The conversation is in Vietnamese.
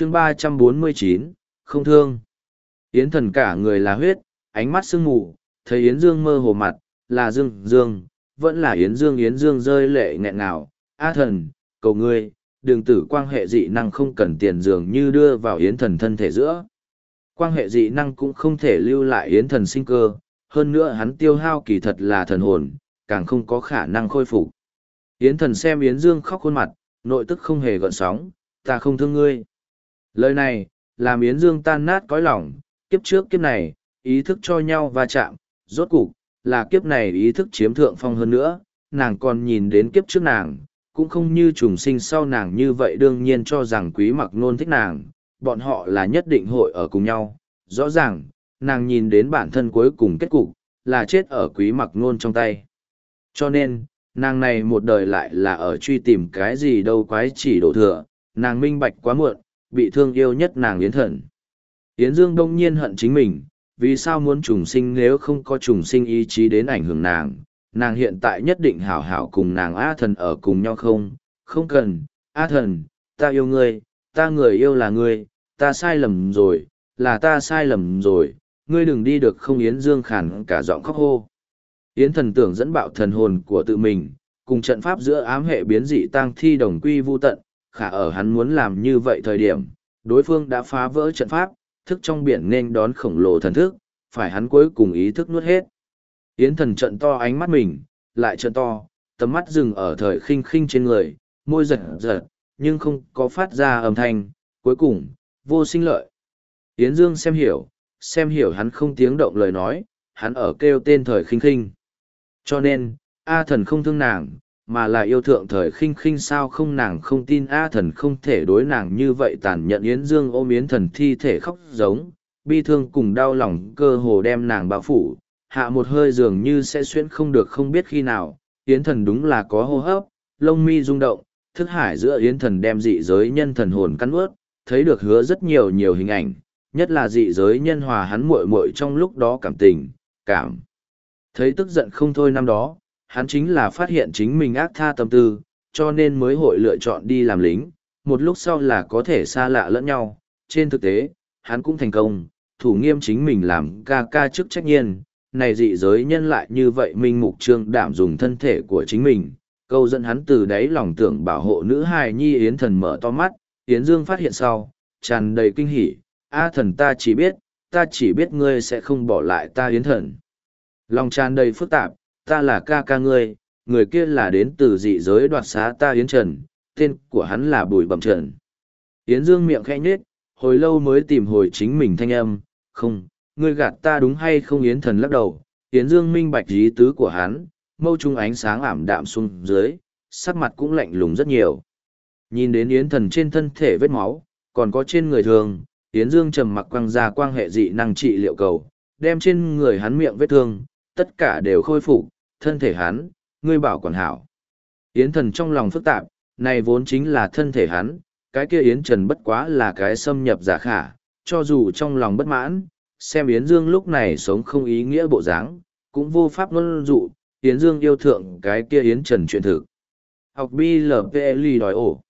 chương ba trăm bốn mươi chín, không thương. Yến thần cả người là huyết, ánh mắt sương mù, thấy yến dương mơ hồ mặt, là dương dương, vẫn là yến dương yến dương rơi lệ nghẹn nào a thần, cầu ngươi, đường tử quan hệ dị năng không cần tiền dường như đưa vào yến thần thân thể giữa. Quan hệ dị năng cũng không thể lưu lại yến thần sinh cơ, hơn nữa hắn tiêu hao kỳ thật là thần hồn, càng không có khả năng khôi phục. Yến thần xem yến dương khóc khuôn mặt, nội tức không hề gợn sóng, ta không thương ngươi lời này làm yến dương tan nát cõi lòng kiếp trước kiếp này ý thức cho nhau va chạm rốt cục là kiếp này ý thức chiếm thượng phong hơn nữa nàng còn nhìn đến kiếp trước nàng cũng không như trùng sinh sau nàng như vậy đương nhiên cho rằng quý mặc nôn thích nàng, bọn họ là nhất định hội ở cùng nhau. Rõ ràng, nàng nhìn đến bản thân cuối cùng kết cục, là chết ở quý mặc nôn trong tay. Cho nên, nàng này một đời lại là ở truy tìm cái gì đâu quái chỉ đổ thừa, nàng minh bạch quá muộn, bị thương yêu nhất nàng yến thần. Yến Dương đông nhiên hận chính mình, vì sao muốn trùng sinh nếu không có trùng sinh ý chí đến ảnh hưởng nàng, nàng hiện tại nhất định hảo hảo cùng nàng A thần ở cùng nhau không, không cần, A thần, ta yêu ngươi, ta người yêu là ngươi, ta sai lầm rồi, là ta sai lầm rồi, ngươi đừng đi được không Yến Dương khản cả giọng khóc hô. Yến thần tưởng dẫn bạo thần hồn của tự mình, cùng trận pháp giữa ám hệ biến dị tăng thi đồng quy vu tận, khả ở hắn muốn làm như vậy thời điểm, đối phương đã phá vỡ trận pháp, thức trong biển nên đón khổng lồ thần thức, phải hắn cuối cùng ý thức nuốt hết. Yến thần trận to ánh mắt mình, lại trận to, tầm mắt dừng ở thời khinh khinh trên người, môi giật giật, nhưng không có phát ra âm thanh, cuối cùng, vô sinh lợi. Yến Dương xem hiểu, xem hiểu hắn không tiếng động lời nói, hắn ở kêu tên thời khinh khinh. Cho nên, A thần không thương nàng, mà là yêu thượng thời khinh khinh sao không nàng không tin A thần không thể đối nàng như vậy tàn nhận Yến Dương ôm Yến thần thi thể khóc giống, bi thương cùng đau lòng cơ hồ đem nàng bao phủ, hạ một hơi dường như sẽ xuyên không được không biết khi nào, yến thần đúng là có hô hấp, lông mi rung động, thức hải giữa yến thần đem dị giới nhân thần hồn cắn ướt, thấy được hứa rất nhiều nhiều hình ảnh, nhất là dị giới nhân hòa hắn muội muội trong lúc đó cảm tình, cảm. Thấy tức giận không thôi năm đó, hắn chính là phát hiện chính mình ác tha tâm tư, cho nên mới hội lựa chọn đi làm lính, một lúc sau là có thể xa lạ lẫn nhau, trên thực tế, hắn cũng thành công, thủ nghiêm chính mình làm ca ca chức trách nhiên, này dị giới nhân lại như vậy minh mục trương đảm dùng thân thể của chính mình, câu dẫn hắn từ đáy lòng tưởng bảo hộ nữ hài nhi yến thần mở to mắt, yến dương phát hiện sau, tràn đầy kinh hỉ, a thần ta chỉ biết, ta chỉ biết ngươi sẽ không bỏ lại ta yến thần. Lòng tràn đầy phức tạp, ta là ca ca ngươi, người kia là đến từ dị giới đoạt xá ta yến trần, tên của hắn là bùi bẩm trần. Yến dương miệng khẽ nhết, hồi lâu mới tìm hồi chính mình thanh âm, không, ngươi gạt ta đúng hay không? Yến thần lắc đầu. Yến dương minh bạch ý tứ của hắn mâu trung ánh sáng ảm đạm xuống dưới sắc mặt cũng lạnh lùng rất nhiều. Nhìn đến yến thần trên thân thể vết máu còn có trên người thường yến dương trầm mặc quăng ra quan hệ dị năng trị liệu cầu đem trên người hắn miệng vết thương tất cả đều khôi phục thân thể hắn ngươi bảo quản hảo yến thần trong lòng phức tạp này vốn chính là thân thể hắn cái kia yến trần bất quá là cái xâm nhập giả khả cho dù trong lòng bất mãn xem Yến Dương lúc này sống không ý nghĩa bộ dáng, cũng vô pháp luân dụ, Yến Dương yêu thượng cái kia Yến Trần chuyện thực. Học BLPL đòi ổ.